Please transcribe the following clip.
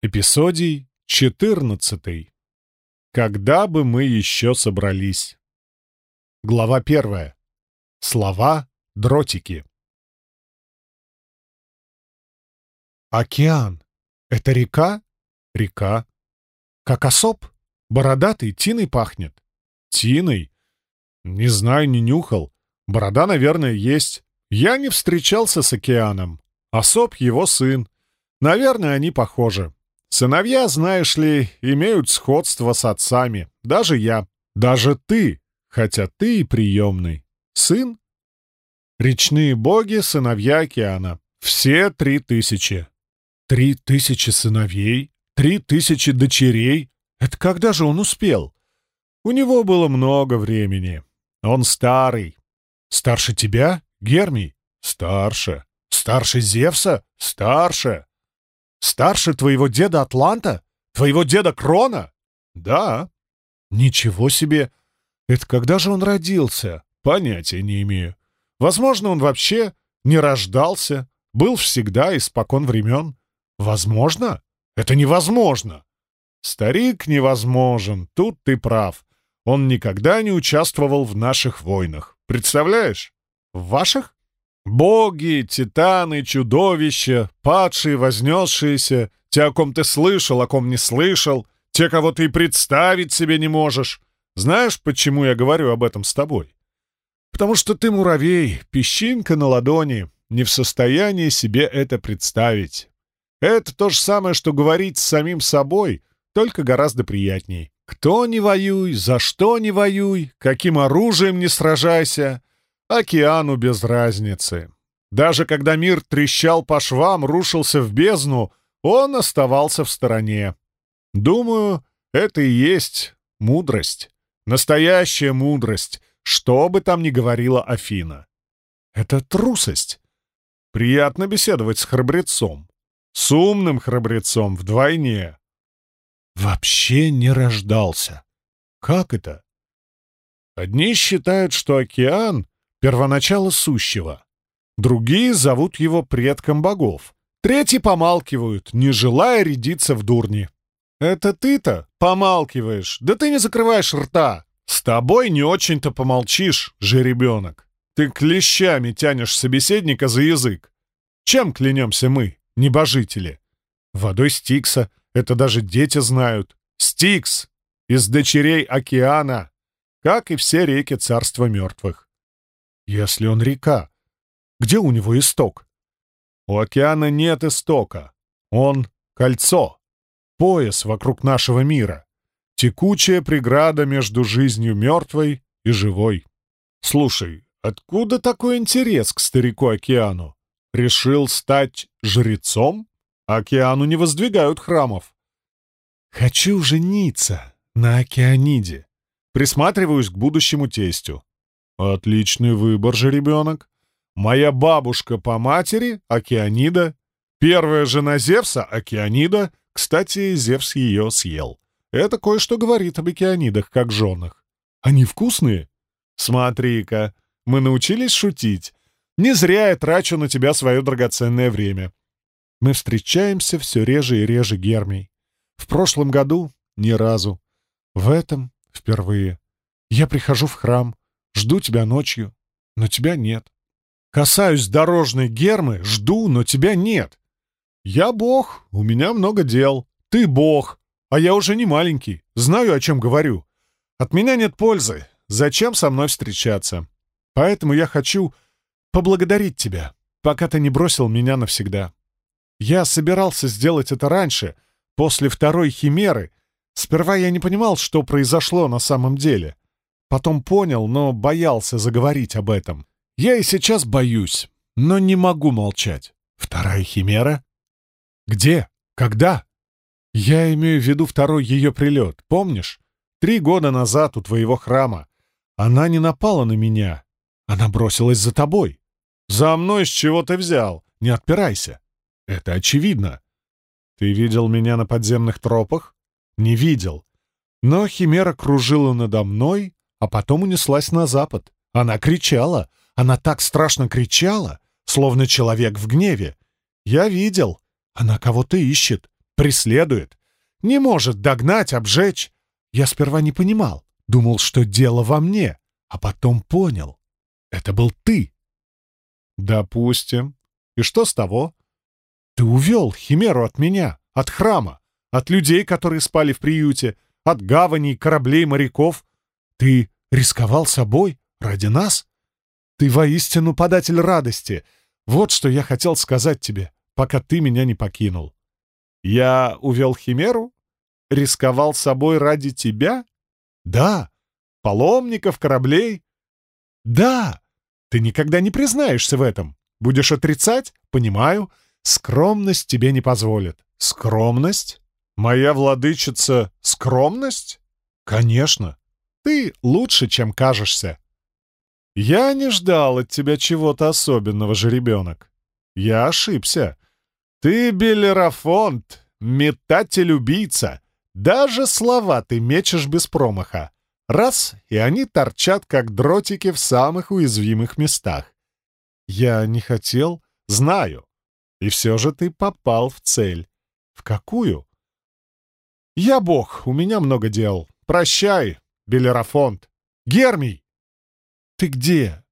Эпизодий 14. Когда бы мы еще собрались? Глава первая. Слова дротики. Океан. Это река? Река. Как особ? Бородатый, тиной пахнет. Тиной? Не знаю, не нюхал. Борода, наверное, есть. Я не встречался с океаном. Особ его сын. Наверное, они похожи. Сыновья, знаешь ли, имеют сходство с отцами. Даже я. Даже ты. Хотя ты и приемный. Сын? Речные боги — сыновья океана. Все три тысячи. Три тысячи сыновей? Три тысячи дочерей? Это когда же он успел? У него было много времени. Он старый. Старше тебя, Гермий? Старше. Старше Зевса? Старше. Старше твоего деда Атланта? Твоего деда Крона? Да. Ничего себе! Это когда же он родился? Понятия не имею. Возможно, он вообще не рождался, был всегда испокон времен. Возможно? Это невозможно. Старик невозможен, тут ты прав. Он никогда не участвовал в наших войнах. Представляешь? В ваших? Боги, титаны, чудовища, падшие, вознесшиеся, те, о ком ты слышал, о ком не слышал, те, кого ты и представить себе не можешь. Знаешь, почему я говорю об этом с тобой? Потому что ты муравей, песчинка на ладони, не в состоянии себе это представить. Это то же самое, что говорить с самим собой, только гораздо приятней. Кто не воюй, за что не воюй, каким оружием не сражайся, Океану без разницы. Даже когда мир трещал по швам, рушился в бездну, он оставался в стороне. Думаю, это и есть мудрость. Настоящая мудрость, что бы там ни говорила Афина. Это трусость. Приятно беседовать с храбрецом. С умным храбрецом вдвойне. Вообще не рождался. Как это? Одни считают, что океан первоначало сущего. Другие зовут его предком богов. Третьи помалкивают, не желая рядиться в дурни. «Это ты-то помалкиваешь, да ты не закрываешь рта. С тобой не очень-то помолчишь, жеребенок. Ты клещами тянешь собеседника за язык. Чем клянемся мы, небожители? Водой Стикса, это даже дети знают. Стикс! Из дочерей океана, как и все реки царства мертвых. Если он река, где у него исток? У океана нет истока. Он — кольцо, пояс вокруг нашего мира, текучая преграда между жизнью мертвой и живой. Слушай, откуда такой интерес к старику-океану? Решил стать жрецом? Океану не воздвигают храмов. Хочу жениться на океаниде. Присматриваюсь к будущему тестю. Отличный выбор же, ребенок. Моя бабушка по матери — Океанида. Первая жена Зевса — Океанида. Кстати, Зевс ее съел. Это кое-что говорит об океанидах, как женах. Они вкусные? Смотри-ка, мы научились шутить. Не зря я трачу на тебя свое драгоценное время. Мы встречаемся все реже и реже, Гермий. В прошлом году — ни разу. В этом — впервые. Я прихожу в храм, Жду тебя ночью, но тебя нет. Касаюсь дорожной гермы, жду, но тебя нет. Я бог, у меня много дел. Ты бог, а я уже не маленький, знаю, о чем говорю. От меня нет пользы. Зачем со мной встречаться? Поэтому я хочу поблагодарить тебя, пока ты не бросил меня навсегда. Я собирался сделать это раньше, после второй химеры. Сперва я не понимал, что произошло на самом деле. Потом понял, но боялся заговорить об этом. Я и сейчас боюсь, но не могу молчать. Вторая химера? Где? Когда? Я имею в виду второй ее прилет, помнишь? Три года назад у твоего храма. Она не напала на меня. Она бросилась за тобой. За мной с чего ты взял? Не отпирайся. Это очевидно. Ты видел меня на подземных тропах? Не видел. Но Химера кружила надо мной, а потом унеслась на запад. Она кричала, она так страшно кричала, словно человек в гневе. Я видел, она кого-то ищет. преследует. Не может догнать, обжечь. Я сперва не понимал, думал, что дело во мне, а потом понял. Это был ты. Допустим. И что с того? Ты увел Химеру от меня, от храма, от людей, которые спали в приюте, от гаваней, кораблей, моряков. Ты рисковал собой ради нас? Ты воистину податель радости. Вот что я хотел сказать тебе, пока ты меня не покинул. Я увел Химеру? Рисковал собой ради тебя? Да. Паломников, кораблей? Да. Ты никогда не признаешься в этом. Будешь отрицать? Понимаю. Скромность тебе не позволит. Скромность? Моя владычица — скромность? Конечно. Ты лучше, чем кажешься. Я не ждал от тебя чего-то особенного, жеребенок. Я ошибся. Ты Белерафонт, метатель-убийца. Даже слова ты мечешь без промаха. Раз, и они торчат, как дротики в самых уязвимых местах. Я не хотел, знаю. И все же ты попал в цель. В какую? Я бог, у меня много дел. Прощай, Белерафонт. Гермий! Ты где?